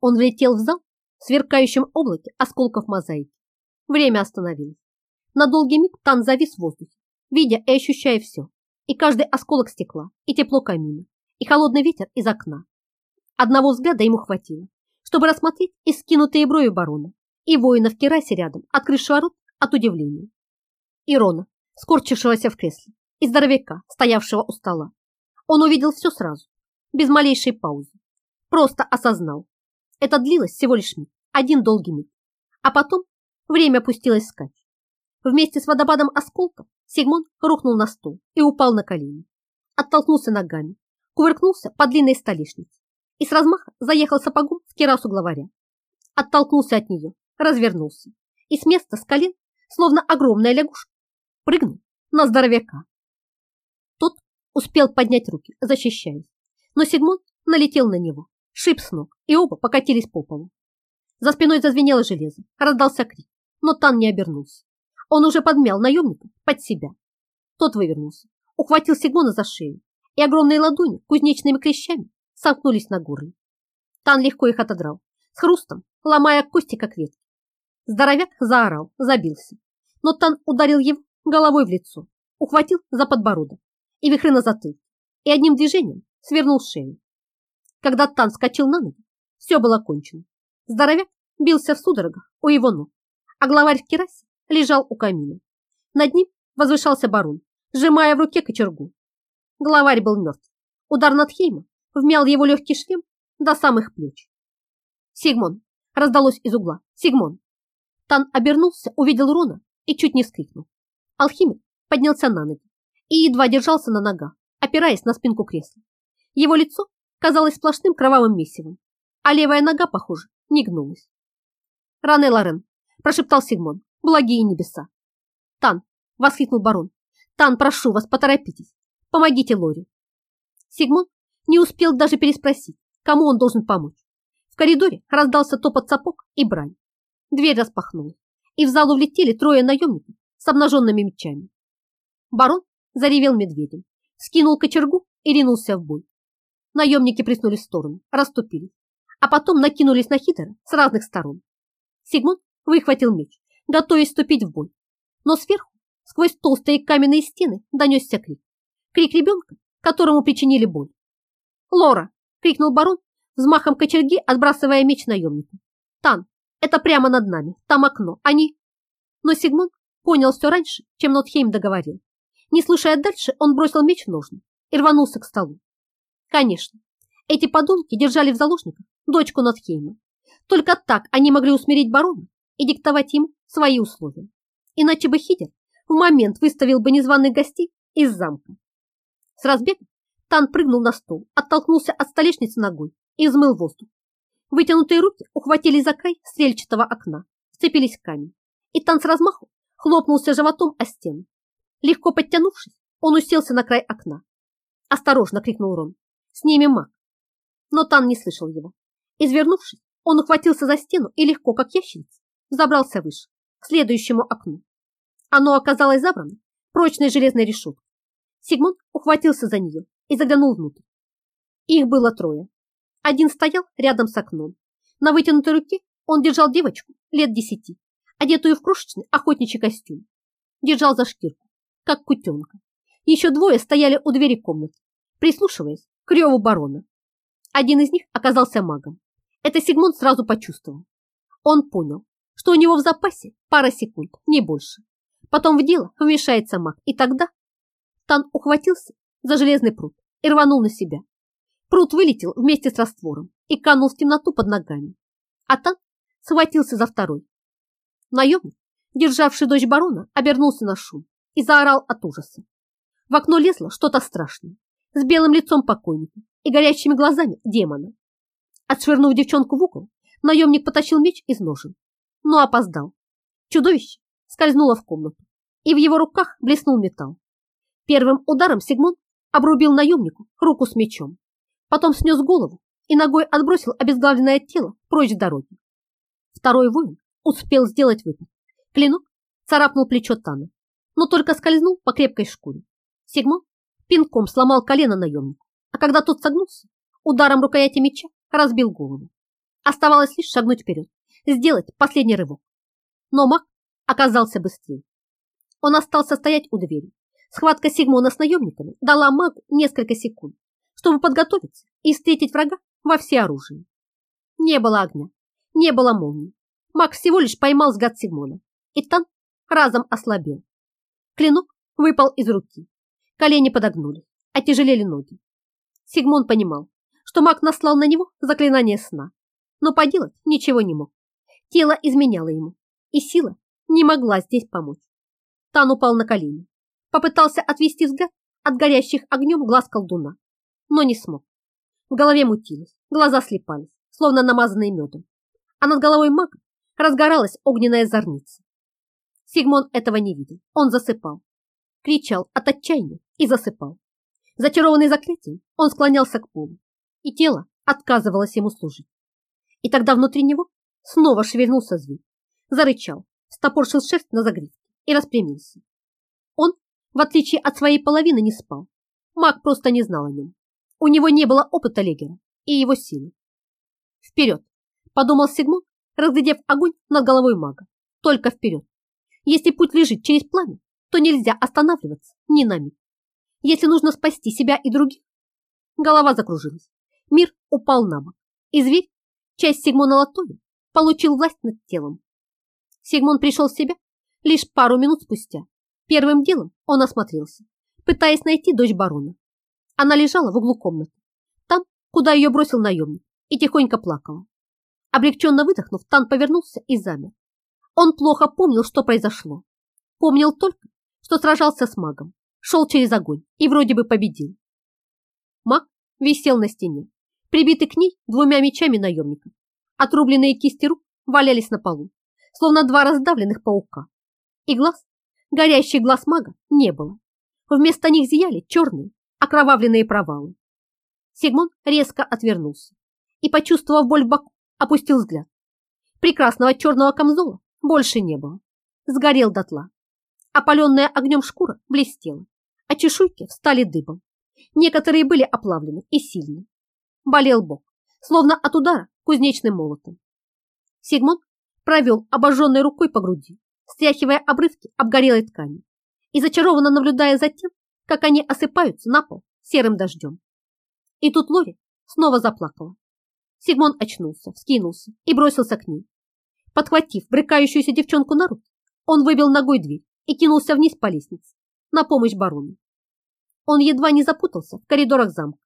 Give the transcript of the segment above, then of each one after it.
Он влетел в зал в сверкающем облаке осколков мозаики. Время остановилось. На долгий миг Тан завис в воздухе, видя и ощущая все. И каждый осколок стекла, и тепло камина, и холодный ветер из окна. Одного взгляда ему хватило, чтобы рассмотреть и скинутые брови барона, и воина в керасе рядом, открывшего рот от удивления. Ирона, скорчившегося в кресле, и здоровяка, стоявшего у стола. Он увидел все сразу, без малейшей паузы. Просто осознал. Это длилось всего лишь миг, один долгий миг. А потом время пустилось скачь. Вместе с водопадом осколков Сигмон рухнул на стул и упал на колени. Оттолкнулся ногами, кувыркнулся по длинной столешнице и с размаха заехал сапогом в керасу главаря. Оттолкнулся от нее, развернулся и с места с колен, словно огромная лягушка, прыгнул на здоровяка. Тот успел поднять руки, защищаясь, но Сигмон налетел на него, шип с ног, и оба покатились по полу. За спиной зазвенело железо, раздался крик, но Тан не обернулся. Он уже подмял наемника под себя. Тот вывернулся, ухватил Сигмона за шею, и огромные ладони кузнечными клещами сомкнулись на горле. Тан легко их отодрал, с хрустом, ломая кости, как ветки. Здоровяк заорал, забился, но Тан ударил его головой в лицо, ухватил за подбородок и вихры на затылке, и одним движением свернул шею. Когда Тан скочил на ноги, все было кончено. Здоровяк бился в судорогах у его ног, а главарь в керасе лежал у камина. Над ним возвышался барон, сжимая в руке кочергу. Главарь был мертв. Удар над Хейма вмял его легкий шлем до самых плеч. «Сигмон!» – раздалось из угла. «Сигмон!» Тан обернулся, увидел Рона и чуть не вскрикнул. Алхимик поднялся на ноги и едва держался на ногах, опираясь на спинку кресла. Его лицо казалось сплошным кровавым месивом, а левая нога, похоже, не гнулась. «Ране Лорен!» – прошептал Сигмон. «Благие небеса!» «Тан!» – воскликнул барон. «Тан, прошу вас, поторопитесь! Помогите Лоре!» Сигмон не успел даже переспросить, кому он должен помочь. В коридоре раздался топот сапог и брань. Дверь распахнулась, и в залу влетели трое наемников с обнаженными мечами. Барон заревел медведем, скинул кочергу и ринулся в бой. Наемники приснули в сторону, расступились, а потом накинулись на Хитера с разных сторон. Сигмунд выхватил меч, готовясь вступить в бой, но сверху, сквозь толстые каменные стены, донесся крик. Крик ребенка, которому причинили боль. «Лора!» — крикнул барон, взмахом кочерги отбрасывая меч наемника. «Тан, это прямо над нами, там окно, они...» Но Сигмунд понял все раньше, чем Нотхейм договорил. Не слушая дальше, он бросил меч в ножны и рванулся к столу. Конечно, эти подонки держали в заложниках дочку Нотхейма. Только так они могли усмирить барона и диктовать им свои условия. Иначе бы Хидер в момент выставил бы незваных гостей из замка. С разбега Тан прыгнул на стол, оттолкнулся от столешницы ногой и взмыл воздух. Вытянутые руки ухватились за край стрельчатого окна, вцепились в камень, и Тан с размаху хлопнулся животом о стену. Легко подтянувшись, он уселся на край окна. «Осторожно!» — крикнул Рон. «С ними маг!» Но Тан не слышал его. Извернувшись, он ухватился за стену и легко, как ящерица, забрался выше, к следующему окну. Оно оказалось забрано прочной железной решеткой. Сигмунд ухватился за нее и заглянул внутрь. Их было трое. Один стоял рядом с окном. На вытянутой руке он держал девочку лет десяти, одетую в крошечный охотничий костюм. Держал за шкирку, как кутенка. Еще двое стояли у двери комнаты, прислушиваясь к реву барона. Один из них оказался магом. Это Сигмунд сразу почувствовал. Он понял, что у него в запасе пара секунд, не больше. Потом в дело вмешается маг, и тогда Тан ухватился за железный пруд и рванул на себя. Пруд вылетел вместе с раствором и канул в темноту под ногами. А Тан схватился за второй. Наемник, державший дочь барона, обернулся на шум и заорал от ужаса. В окно лезло что-то страшное, с белым лицом покойника и горящими глазами демона. Отшвырнув девчонку в угол, наемник потащил меч из ножен, но опоздал. Чудовище скользнуло в комнату, и в его руках блеснул металл. Первым ударом Сигмон обрубил наемнику руку с мечом, потом снес голову и ногой отбросил обезглавленное тело прочь с дороги. Второй воин успел сделать выпад. Клинок царапнул плечо Тана, но только скользнул по крепкой шкуре. Сигмон пинком сломал колено наемнику, а когда тот согнулся, ударом рукояти меча разбил голову. Оставалось лишь шагнуть вперед, сделать последний рывок. Но маг оказался быстрее. Он остался стоять у двери. Схватка Сигмона с наемниками дала магу несколько секунд, чтобы подготовиться и встретить врага во всеоружии. Не было огня, не было молнии. Маг всего лишь поймал взгляд Сигмона, и там разом ослабел. Клинок выпал из руки. Колени подогнули, отяжелели ноги. Сигмон понимал, что маг наслал на него заклинание сна, но поделать ничего не мог. Тело изменяло ему, и сила не могла здесь помочь. Тан упал на колени, попытался отвести взгляд от горящих огнем глаз колдуна, но не смог. В голове мутилось, глаза слепались, словно намазанные медом, а над головой мага разгоралась огненная зорница. Сигмон этого не видел, он засыпал, кричал от отчаяния и засыпал. Зачарованный заклятием, он склонялся к полу, и тело отказывалось ему служить. И тогда внутри него снова шевельнулся зверь, зарычал, стопоршил шерсть на загривке и распрямился. Он, в отличие от своей половины, не спал. Маг просто не знал о нем. У него не было опыта Легера и его силы. Вперед, подумал Сигмон, разглядев огонь над головой мага. Только вперед. Если путь лежит через пламя, то нельзя останавливаться ни на миг. Если нужно спасти себя и других. Голова закружилась. Мир упал на бок. И зверь, часть Сигмона Латоя, получил власть над телом. Сигмон пришел в себя лишь пару минут спустя. Первым делом он осмотрелся, пытаясь найти дочь барона. Она лежала в углу комнаты, там, куда ее бросил наемник, и тихонько плакала. Облегченно выдохнув, Тан повернулся и замер. Он плохо помнил, что произошло. Помнил только, что сражался с магом, шел через огонь и вроде бы победил. Маг висел на стене, прибитый к ней двумя мечами наемников. Отрубленные кисти рук валялись на полу, словно два раздавленных паука. И глаз, горящий глаз мага, не было. Вместо них зияли черные, окровавленные провалы. Сигмон резко отвернулся и, почувствовав боль в боку, опустил взгляд. Прекрасного черного камзола больше не было. Сгорел дотла. Опаленная огнем шкура блестела, а чешуйки встали дыбом. Некоторые были оплавлены и сильны. Болел бок, словно от удара кузнечным молотом. Сигмон провел обожженной рукой по груди, стряхивая обрывки обгорелой ткани и зачарованно наблюдая за тем, как они осыпаются на пол серым дождем. И тут Лори снова заплакала. Сигмон очнулся, вскинулся и бросился к ней. Подхватив брыкающуюся девчонку на руки, он выбил ногой дверь и кинулся вниз по лестнице на помощь барону. Он едва не запутался в коридорах замка.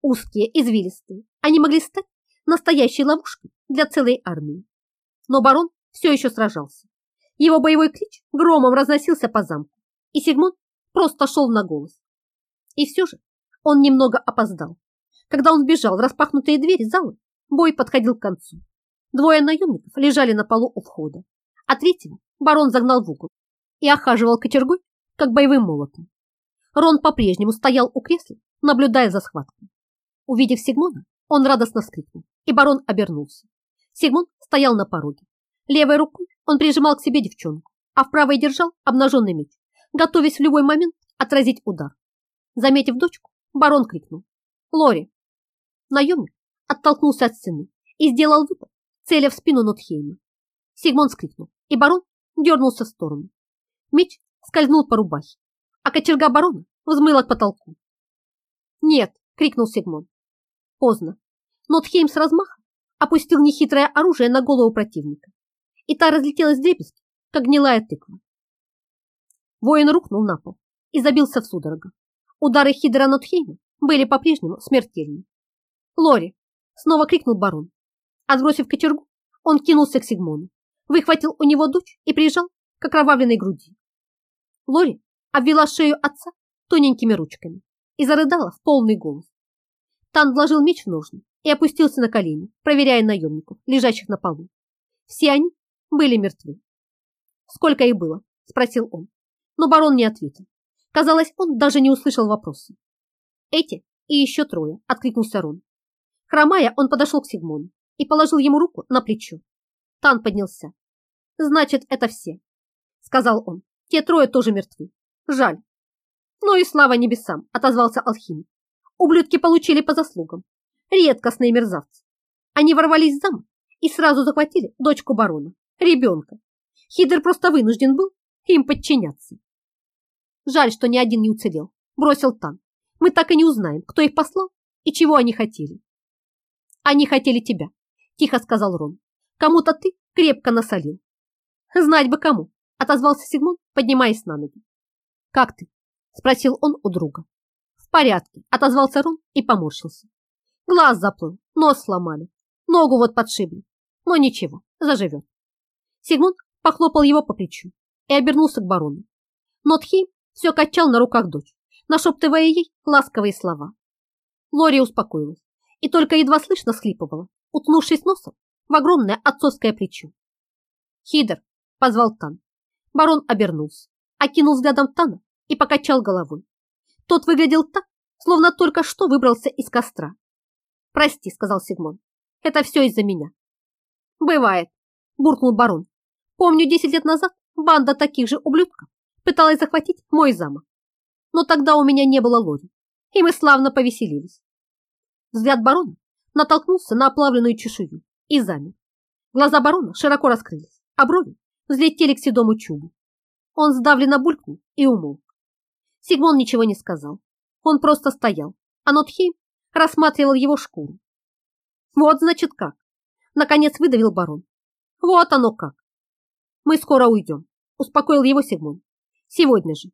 Узкие, извилистые, они могли стать настоящей ловушкой для целой армии. Но барон все еще сражался. Его боевой клич громом разносился по замку, и Сигмон просто шел на голос. И все же он немного опоздал. Когда он бежал в распахнутые двери зала, бой подходил к концу. Двое наемников лежали на полу у входа, а третьего барон загнал в угол и охаживал кочергой, как боевым молотом. Рон по-прежнему стоял у кресла, наблюдая за схваткой. Увидев Сигмона, он радостно вскрикнул, и барон обернулся. Сигмон стоял на пороге. Левой рукой он прижимал к себе девчонку, а в правой держал обнаженный меч готовясь в любой момент отразить удар. Заметив дочку, барон крикнул. «Лори!» Наемник оттолкнулся от стены и сделал выпад, целя в спину Нотхейма. Сигмон скрикнул, и барон дернулся в сторону. Меч скользнул по рубахе, а кочерга барона взмыла к потолку. «Нет!» — крикнул Сигмон. Поздно. Нотхейм с размаха опустил нехитрое оружие на голову противника, и та разлетелась дребезги, как гнилая тыква. Воин рухнул на пол и забился в судорогах. Удары Хидра Нотхейма были по-прежнему смертельны. «Лори!» — снова крикнул барон. Отбросив кочергу, он кинулся к Сигмону, выхватил у него дочь и прижал к окровавленной груди. Лори обвела шею отца тоненькими ручками и зарыдала в полный голос. Тан вложил меч в ножны и опустился на колени, проверяя наемников, лежащих на полу. Все они были мертвы. «Сколько их было?» – спросил он но барон не ответил. Казалось, он даже не услышал вопроса. «Эти и еще трое», — откликнулся Рон. Хромая, он подошел к Сигмону и положил ему руку на плечо. Тан поднялся. «Значит, это все», — сказал он. «Те трое тоже мертвы. Жаль». «Ну и слава небесам», — отозвался алхимик. «Ублюдки получили по заслугам. Редкостные мерзавцы. Они ворвались в замок и сразу захватили дочку барона, ребенка. Хидер просто вынужден был им подчиняться. Жаль, что ни один не уцелел, бросил Тан. Мы так и не узнаем, кто их послал и чего они хотели. Они хотели тебя, тихо сказал Рон. Кому-то ты крепко насолил. Знать бы кому, отозвался Сигмон, поднимаясь на ноги. Как ты? спросил он у друга. В порядке, отозвался Рон и поморщился. Глаз заплыл, нос сломали, ногу вот подшибли. Но ничего, заживет. Сигмунд похлопал его по плечу и обернулся к барону. Но Тхи все качал на руках дочь, нашептывая ей ласковые слова. Лори успокоилась и только едва слышно схлипывала, утнувшись носом в огромное отцовское плечо. «Хидер!» – позвал Тан. Барон обернулся, окинул взглядом Тана и покачал головой. Тот выглядел так, словно только что выбрался из костра. «Прости», – сказал Сигмон, – «это все из-за меня». «Бывает», – буркнул барон. «Помню, десять лет назад банда таких же ублюдков пыталась захватить мой замок. Но тогда у меня не было лори, и мы славно повеселились». Взгляд барона натолкнулся на оплавленную чешую и замер. Глаза барона широко раскрылись, а брови взлетели к седому чубу. Он сдавленно булькнул и умолк. Сигмон ничего не сказал. Он просто стоял, а Нотхейм рассматривал его шкуру. Вот значит как. Наконец выдавил барон. Вот оно как. Мы скоро уйдем, успокоил его Сигмон. Сегодня же.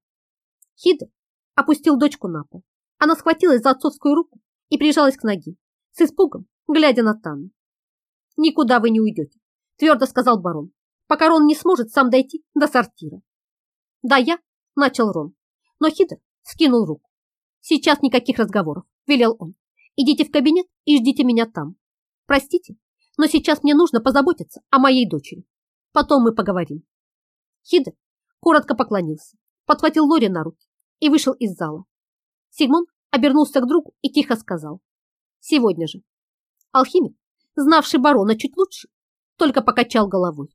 Хидер опустил дочку на пол. Она схватилась за отцовскую руку и прижалась к ноге, с испугом, глядя на Тану. «Никуда вы не уйдете», – твердо сказал барон, пока Рон не сможет сам дойти до сортира. «Да я», – начал Рон, но Хидер скинул руку. «Сейчас никаких разговоров», – велел он. «Идите в кабинет и ждите меня там. Простите, но сейчас мне нужно позаботиться о моей дочери. Потом мы поговорим». Хидер коротко поклонился, подхватил Лори на руки и вышел из зала. Сигмон обернулся к другу и тихо сказал. «Сегодня же». Алхимик, знавший барона чуть лучше, только покачал головой.